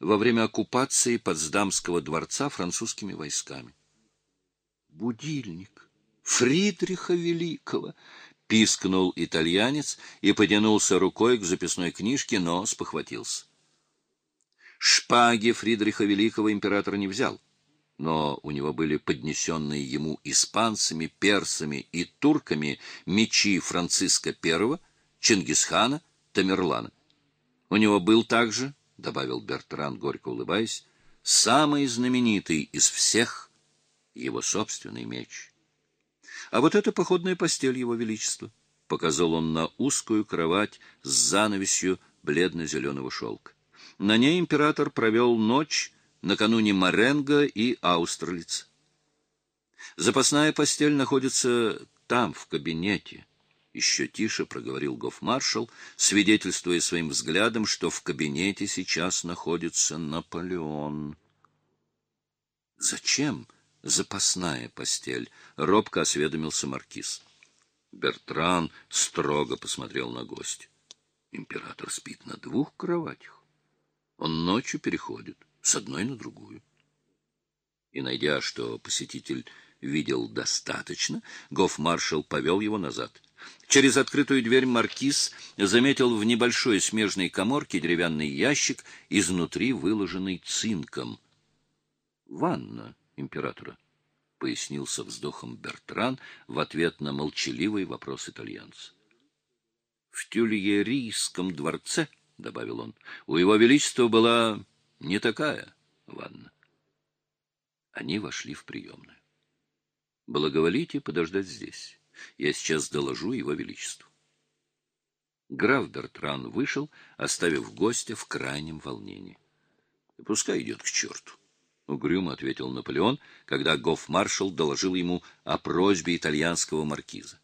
во время оккупации Потсдамского дворца французскими войсками. Будильник Фридриха Великого, пискнул итальянец и потянулся рукой к записной книжке, но спохватился. Шпаги Фридриха Великого император не взял, но у него были поднесенные ему испанцами, персами и турками мечи Франциска I, Чингисхана, Тамерлана. У него был также, — добавил Бертран, горько улыбаясь, — самый знаменитый из всех его собственный меч. А вот это походная постель его величества, — показал он на узкую кровать с занавесью бледно-зеленого шелка. На ней император провел ночь накануне Маренго и Аустерлиц. Запасная постель находится там, в кабинете. Еще тише проговорил гофмаршал, свидетельствуя своим взглядом, что в кабинете сейчас находится Наполеон. Зачем запасная постель? робко осведомился маркиз. Бертран строго посмотрел на гостя. Император спит на двух кроватях. Он ночью переходит с одной на другую. И найдя, что посетитель видел достаточно, гофмаршал повел его назад. Через открытую дверь маркиз заметил в небольшой смежной коморке деревянный ящик, изнутри выложенный цинком. «Ванна императора», — пояснил со вздохом Бертран в ответ на молчаливый вопрос итальянца. «В Тюльерийском дворце», — добавил он, — «у его величества была не такая ванна». Они вошли в приемную. «Благоволите подождать здесь». Я сейчас доложу его величеству. Граф Бертран вышел, оставив гостя в крайнем волнении. — Пускай идет к черту, — угрюмо ответил Наполеон, когда гофмаршал доложил ему о просьбе итальянского маркиза.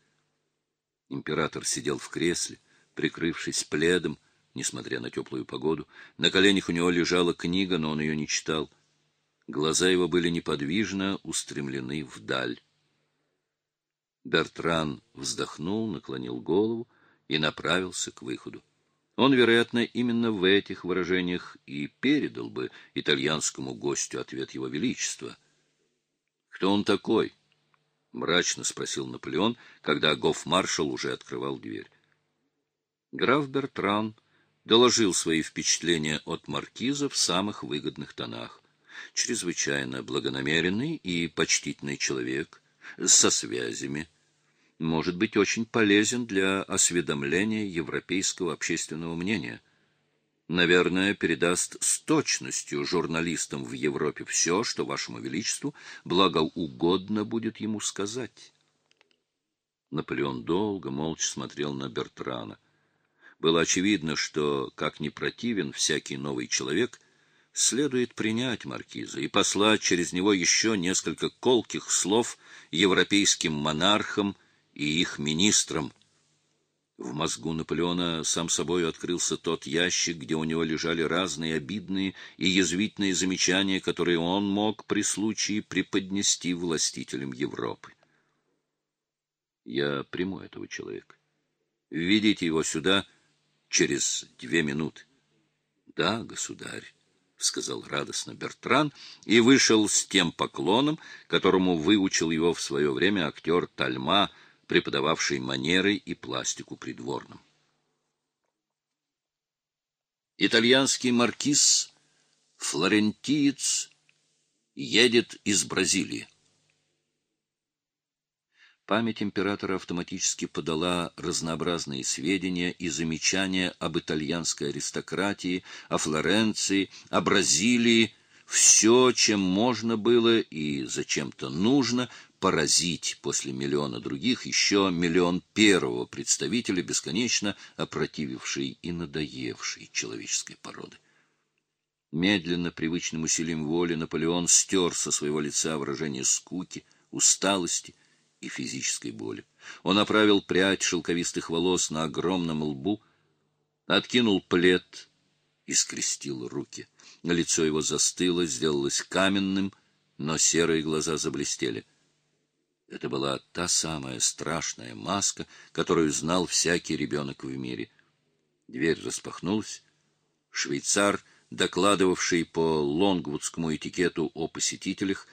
Император сидел в кресле, прикрывшись пледом, несмотря на теплую погоду. На коленях у него лежала книга, но он ее не читал. Глаза его были неподвижно устремлены вдаль. Бертран вздохнул, наклонил голову и направился к выходу. Он, вероятно, именно в этих выражениях и передал бы итальянскому гостю ответ его величества. «Кто он такой?» — мрачно спросил Наполеон, когда гофмаршал уже открывал дверь. Граф Бертран доложил свои впечатления от маркиза в самых выгодных тонах. Чрезвычайно благонамеренный и почтительный человек, со связями, может быть очень полезен для осведомления европейского общественного мнения. Наверное, передаст с точностью журналистам в Европе все, что вашему величеству благоугодно будет ему сказать. Наполеон долго молча смотрел на Бертрана. Было очевидно, что, как ни противен всякий новый человек, следует принять маркиза и послать через него еще несколько колких слов европейским монархам и их министрам. В мозгу Наполеона сам собой открылся тот ящик, где у него лежали разные обидные и язвительные замечания, которые он мог при случае преподнести властителям Европы. Я приму этого человека. Введите его сюда через две минуты. — Да, государь, — сказал радостно Бертран и вышел с тем поклоном, которому выучил его в свое время актер Тальма — преподававший манеры и пластику придворным. Итальянский маркиз, флорентиец, едет из Бразилии. Память императора автоматически подала разнообразные сведения и замечания об итальянской аристократии, о Флоренции, о Бразилии, все, чем можно было и зачем-то нужно поразить после миллиона других еще миллион первого представителя бесконечно опротивившей и надоевшей человеческой породы. Медленно, привычным усилием воли, Наполеон стер со своего лица выражение скуки, усталости и физической боли. Он оправил прядь шелковистых волос на огромном лбу, откинул плед и скрестил руки. Лицо его застыло, сделалось каменным, но серые глаза заблестели — это была та самая страшная маска, которую знал всякий ребенок в мире. Дверь распахнулась. Швейцар докладывавший по лонгвудскому этикету о посетителях,